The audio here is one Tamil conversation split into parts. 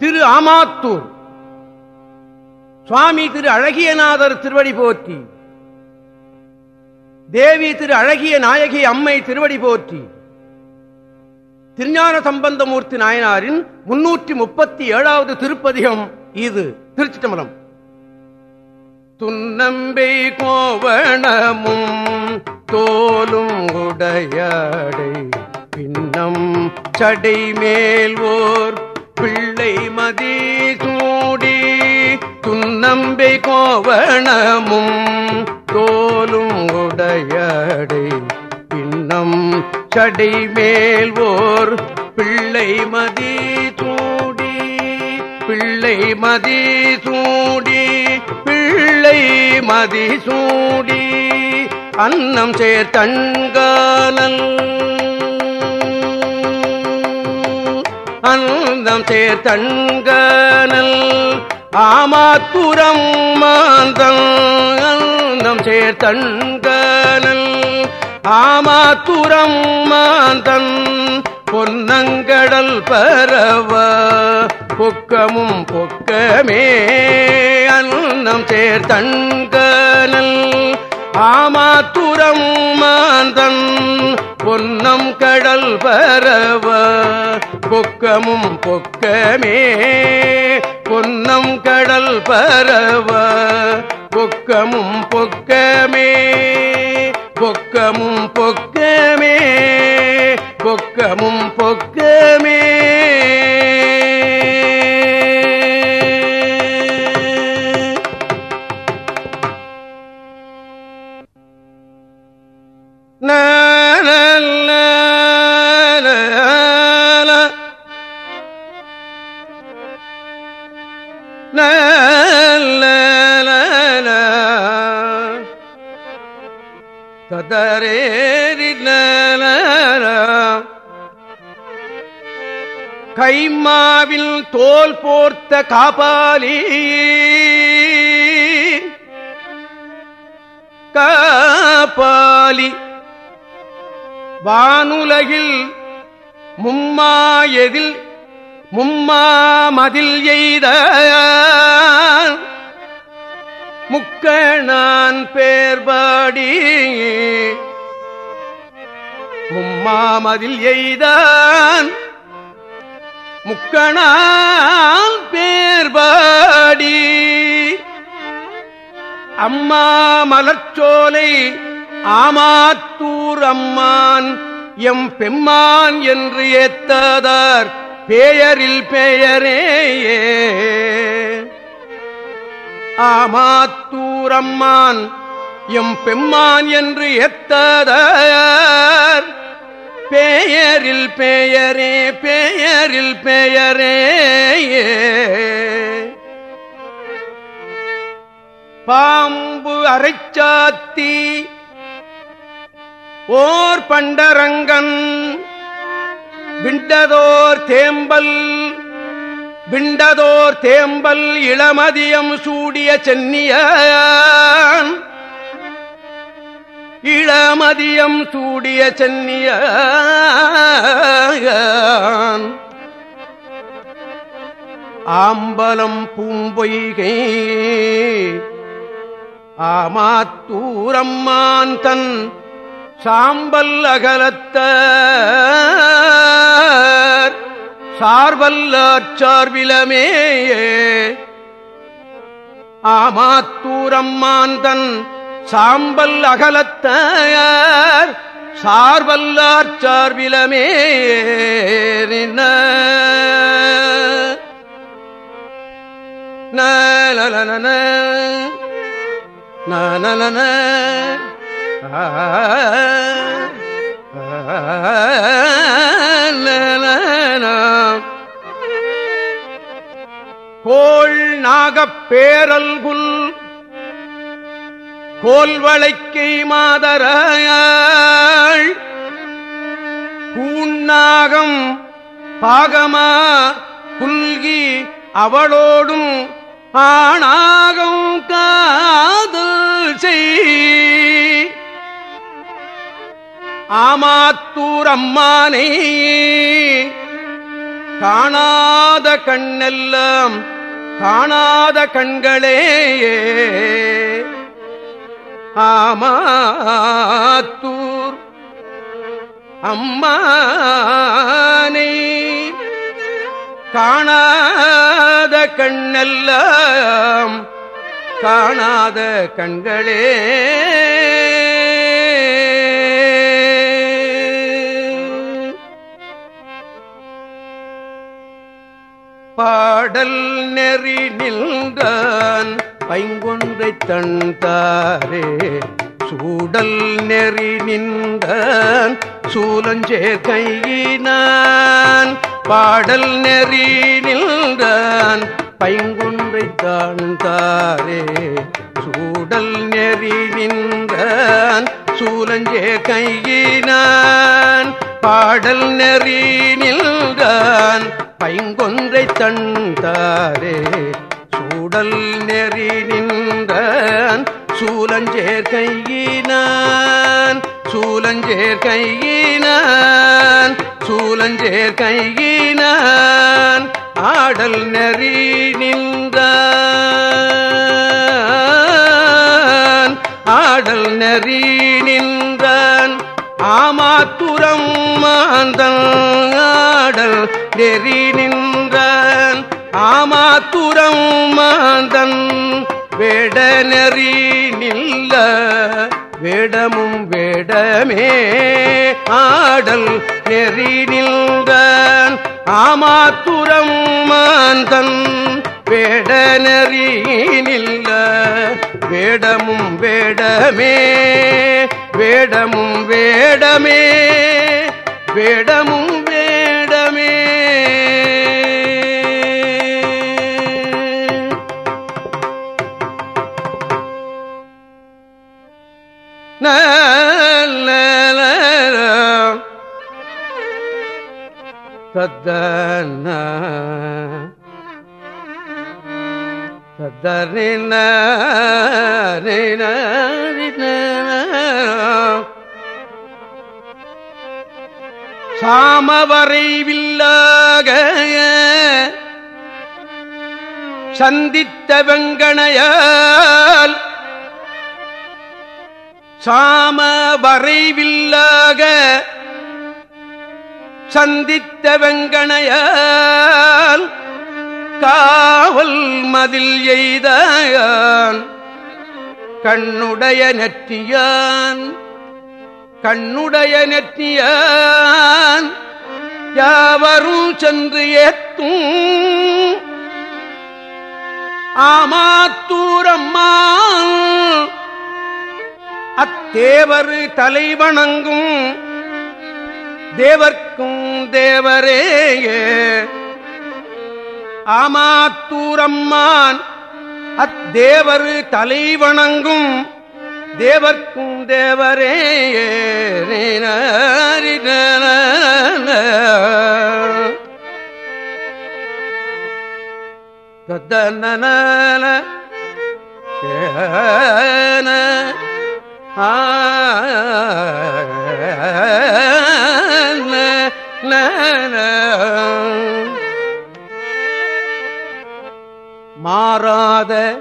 திரு ஆமாத்தூர். சுவாமி திரு அழகியநாதர் திருவடி போற்றி. தேவி திரு அழகிய நாயகி அம்மை திருவடி போற்றி. திருஞான சம்பந்தமூர்த்தி நாயனாரின் முன்னூற்றி முப்பத்தி ஏழாவது திருப்பதிகம் இது திருச்சி திருச்சிட்டம்பலம் துன்னம்பை கோவணமும் தோலும் உடையாடை பின்னம் சடை மேல் ஓர் மதி சூடி துன்னம்பை கோவணமும் தோலும் உடையடை பின்னம் சடை மேல் ஓர் பிள்ளை மதி சூடி பிள்ளை மதி சூடி பிள்ளை மதி சூடி அன்னம் சேர்த்தண்கானல் அந்தம் சேர்த்தண்கனல் ஆமாத்துரம் மாந்தம் அந்தம் சேர்த்தண்கனல் ஆமாத்துரம் மாந்தன் பொன்னங்கடல் பரவ பொக்கமும் பொக்கமே அன்னம் சேர்த்தண்கனல் ஆமாத்துரம் மாந்தன் பொன்னம் கடல் பரவ பொக்கமும் பொக்கமே. பொன்னம் கடல் பரவ பொக்கமும் பொக்கமே. பொக்கமும் பொக்கமே பொக்கமும் பொக்கமே. ததரேரி கைமாவில் தோல் போர்த்த காபாலி. காபாலி. வானுலகில் மும்மாயதில் மும்மாமதில் எய்த முக்கணான் பேர்பாடி. மும்மாமதில் எய்தான். முக்கணான் பேர்பாடி. அம்மா மலர்ச்சோலை ஆமாத்தூர் அம்மான் எம் பெம்மான் என்று ஏத்தாதார். பேயரில் பெயரே ஆமாத்தூரம்மான் எம் பெம்மான் என்று எத்ததார். பேயரில் பெயரே பெயரில் பெயரே பாம்பு அரைச்சாத்தி ஓர் பண்டரங்கன் விண்டதோர் தேம்பல் விண்டதோர் தேம்பல் இளமதியம் சூடிய சென்னியான். இளமதியம் சூடிய சென்னியான். ஆம்பலம் பூம்பொய்கை ஆமாத்தூரம்மான் தன் சாம்பல் அகலத்த சார்வல்லார்ச்சார்விலமே ஆமாத்தூரம்மாந்தன் சாம்பல் அகலத்தார் சார்வல்லாச்சார்விலமே நலன நலன கோள் நாகப் பேரல்குல் கோல்வளைக்கை மாதராயாள் பூண்ணாகம் பாகமா புல்கி அவளோடும் ஆணாகம் காதல் செய். ஆமாத்தூர் அம்மானே காணாத கண்ணெல்லாம் காணாத கண்களே ஆமாத்தூர் அம்மானை. காணாத கண்ணெல்லாம் காணாத கண்களே. பாடல் நெறி நின்றான் பைங்கொன்றை தந்தாரே சூடல் நெறி நின்றான் சூலஞ்சே கையினான். பாடல் நெறி நின்றான் பைங்குன்றை தாழ்ந்தாரே சூடல் நெறி நின்றான் சூலஞ்சே கையினான். பாடல் நெறி தான் பைங்கொன்றை தந்தாரே. சூடல் நெறி நின்றான் சூலஞ்சேர் கையினான் சூலஞ்சேர் கையினான் சூலஞ்சேர் கையினான். ஆடல் நெறி நின்றான் ஆடல் நெறி நின்றான். ஆமாத்துரம் மாந்தன் ஆடல் நெறி நின்ற ஆமாத்துரம் மாந்தன். வேட நெறி நில்ல வேடமும் வேடமே. ஆடல் நெறி நின்ற ஆமாத்துரம் மாந்தன். வேட நெறி நில்ல வேடமும் வேடமே. வேடமும் வேடமே. வேடம் தத்தன தத்தரின சாமவரைவில்லாக சந்தித்த வெங்கணையால் சாம வரைவில்லாக சந்தித்த வெங்கணையால் காவல் மதில் எய்தான் கண்ணுடைய நெற்றியான் கண்ணுடைய நெற்றியான். யாவரும் சென்று ஏத்தும். ஆமாத்தூரம்மா அத்தேவர் தலைவணங்கும். தேவர்க்கும் தேவரேயே. ஆமாத்தூரம்மான் அத்தேவர் தலைவணங்கும் தேவர்க்கும் தேவரே ஆ மாறாத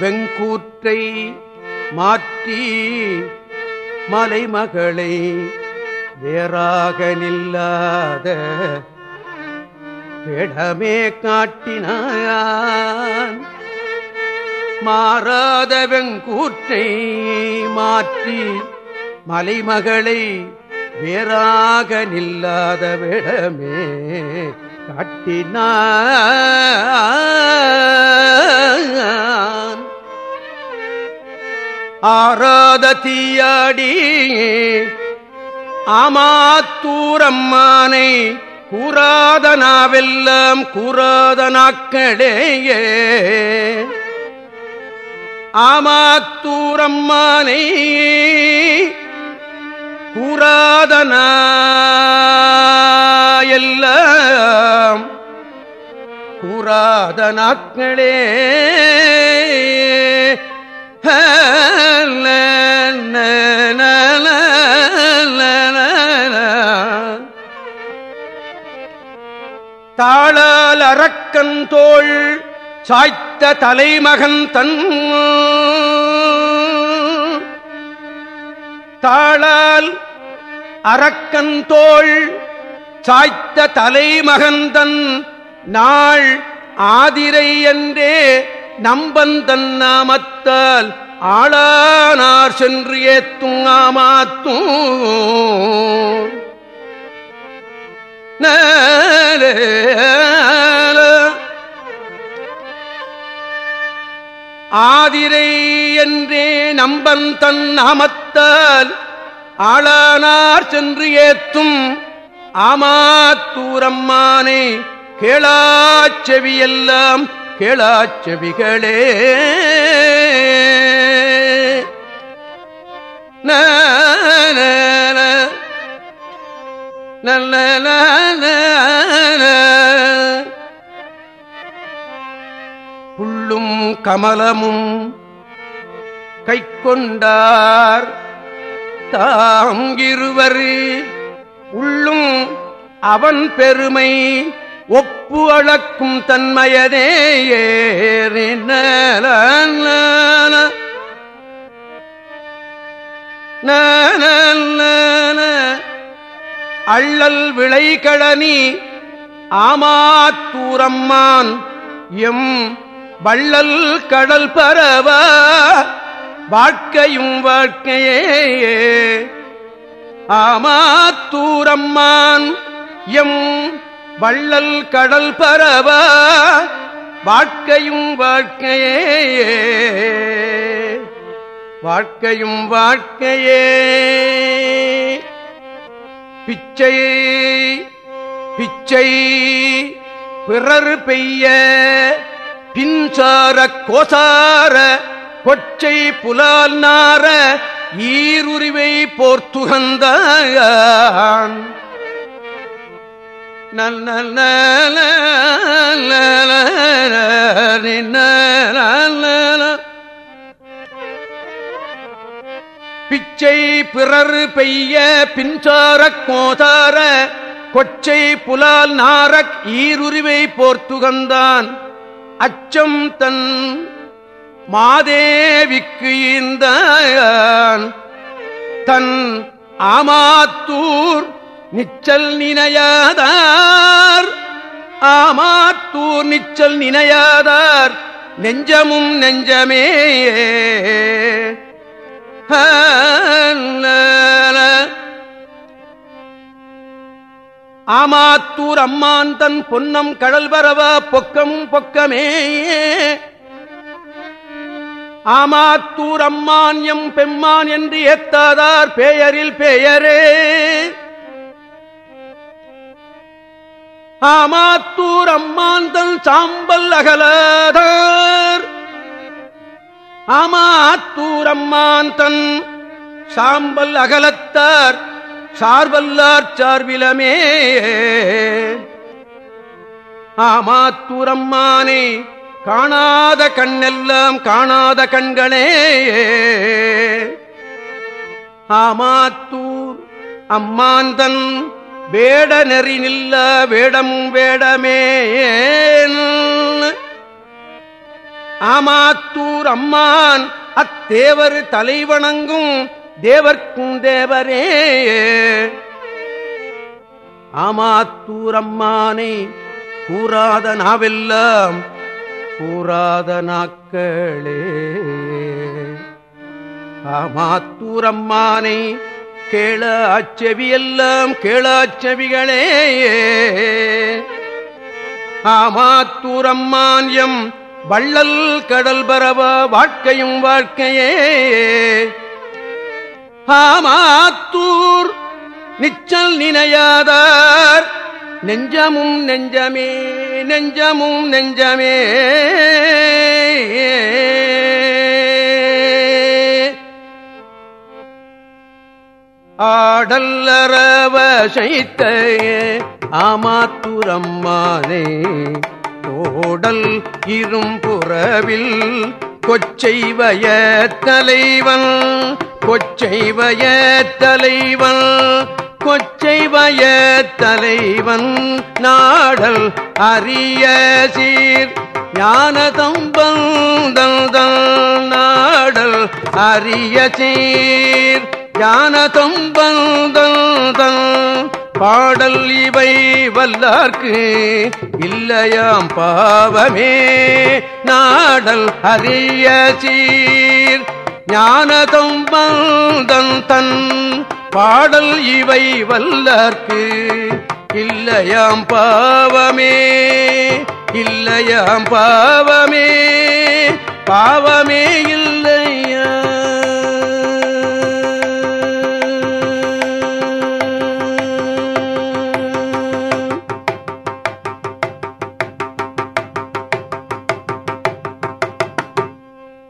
வெங்கூற்றை மாற்றி மலைமகளை வேறாக நில்லாத வேடமே காட்டினான் மாறாத வெங்கூற்றை மாற்றி மலைமகளை வேறாக நில்லாத விடமே காட்டினான். ஆராத தீயாடி ஆமாத்தூரம்மானை கூறாத நாவெல்லாம் ஆமாத்தூரம்மானை கூறாத எல்லாம் கூறாத நாக்களே தாளால் அரக்கன் தோள் சாய்த்த தலைமகன் தன் தாளால் அரக்கந்தோள் சாய்த்த தலைமகந்தன் நாள் ஆதிரை என்றே நம்பந்தன் நாமத்தால் ஆளானார் சென்று ஏத்தும் ஆமாத்தும். நே ஆதிரை என்றே நம்பன் தன் நாமத்தால் ஆளானார் சென்று ஏத்தும் ஆமாத்தூரம்மானே கேளாச்செவியெல்லாம் கேளாச்செவிகளே நல்ல கமலமும் கை கொண்டார் தாம் இருவர் உள்ளும் அவன் பெருமை ஒப்பு அளக்கும் தன்மையதே ஏறின. அள்ளல் விளைகளனி ஆமாத்தூரம்மான் எம் வள்ளல் கடல் பரவ வாழ்க்கையும் வாழ்க்கையே. ஆமாத்தூரம்மான் எம் வள்ளல் கடல் பரவ வாழ்க்கையும் வாழ்க்கையே. வாழ்க்கையும் வாழ்க்கையே. பிச்சை பிச்சை பிறர் பெய்ய பின்சார கோசார கொச்சை புலால் நார ஈருரிவை போர்த்துகந்த நல்ல பிச்சை பிறர் பெய்ய பின்சார கோதார கொச்சை புலால் நாரக் ஈருரிவை போர்த்துகந்தான். அச்சம் தன் மாதேவிக்கு இந்த தன் ஆமாத்தூர் நிச்சல் நினையாதார். ஆமாத்தூர் நிச்சல் நினையாதார். நெஞ்சமும் நெஞ்சமே ஆமாத்தூர் அம்மான் தன் பொன்னம் கடல் பரவா பொக்கமும் பொக்கமே. ஆமாத்தூர் அம்மான் எம் பெம்மான் என்று ஏத்தாதார் பெயரில் பெயரே. ஆமாத்தூர் அம்மான் தன் சாம்பல் அகலாதார். ஆமாத்தூரம்மான் தன் சாம்பல் அகலத்தார். சார்வல்லார் சார்பிலமே. ஆமாத்தூரம்மானே காணாத கண்ணெல்லாம் காணாத கண்களே. ஆமாத்தூர் அம்மாந்தன் வேட நெறி நில்ல வேடமும் வேடமே. ஆமாத்தூர் அம்மான் அத்தேவர் தலைவணங்கும் தேவர்க்கும் தேவரே. ஆமாத்தூரம்மானை கூறாத நாவெல்லாம் கூறாத நாக்களே ஆமாத்தூரம்மானை கேள அச்செவியெல்லாம் கேளாச்செவிகளே ஆமாத்தூரம்மான் எம் வள்ளல் கடல் பரவ வாழ்க்கையும் வாழ்க்கையே. ஆமாத்தூர் நிச்சல் நினையாதார். நெஞ்சமும் நெஞ்சமே நெஞ்சமும் நெஞ்சமே. ஆடல்லறவ சைத்த ஆமாத்துரம்மானே. ஓடல் இரும்புறவில் கொச்சை வய தலைவன் கொச்சைவய தலைவன் கொச்சை வய தலைவன் நாடல் அரிய சீர். ஞான தம்பந்தல் நாடல் அரிய சீர். ஞான தம்பந்தல் பாடல் இவை வல்லார்க்கு இல்லையாம் பாவமே நாடல் அரிய சீர். ஞானதம் வந்தன் தன் பாடல் இவை வல்லர்க்கு இல்லையாம் பாவமே இல்லையாம் பாவமே பாவமே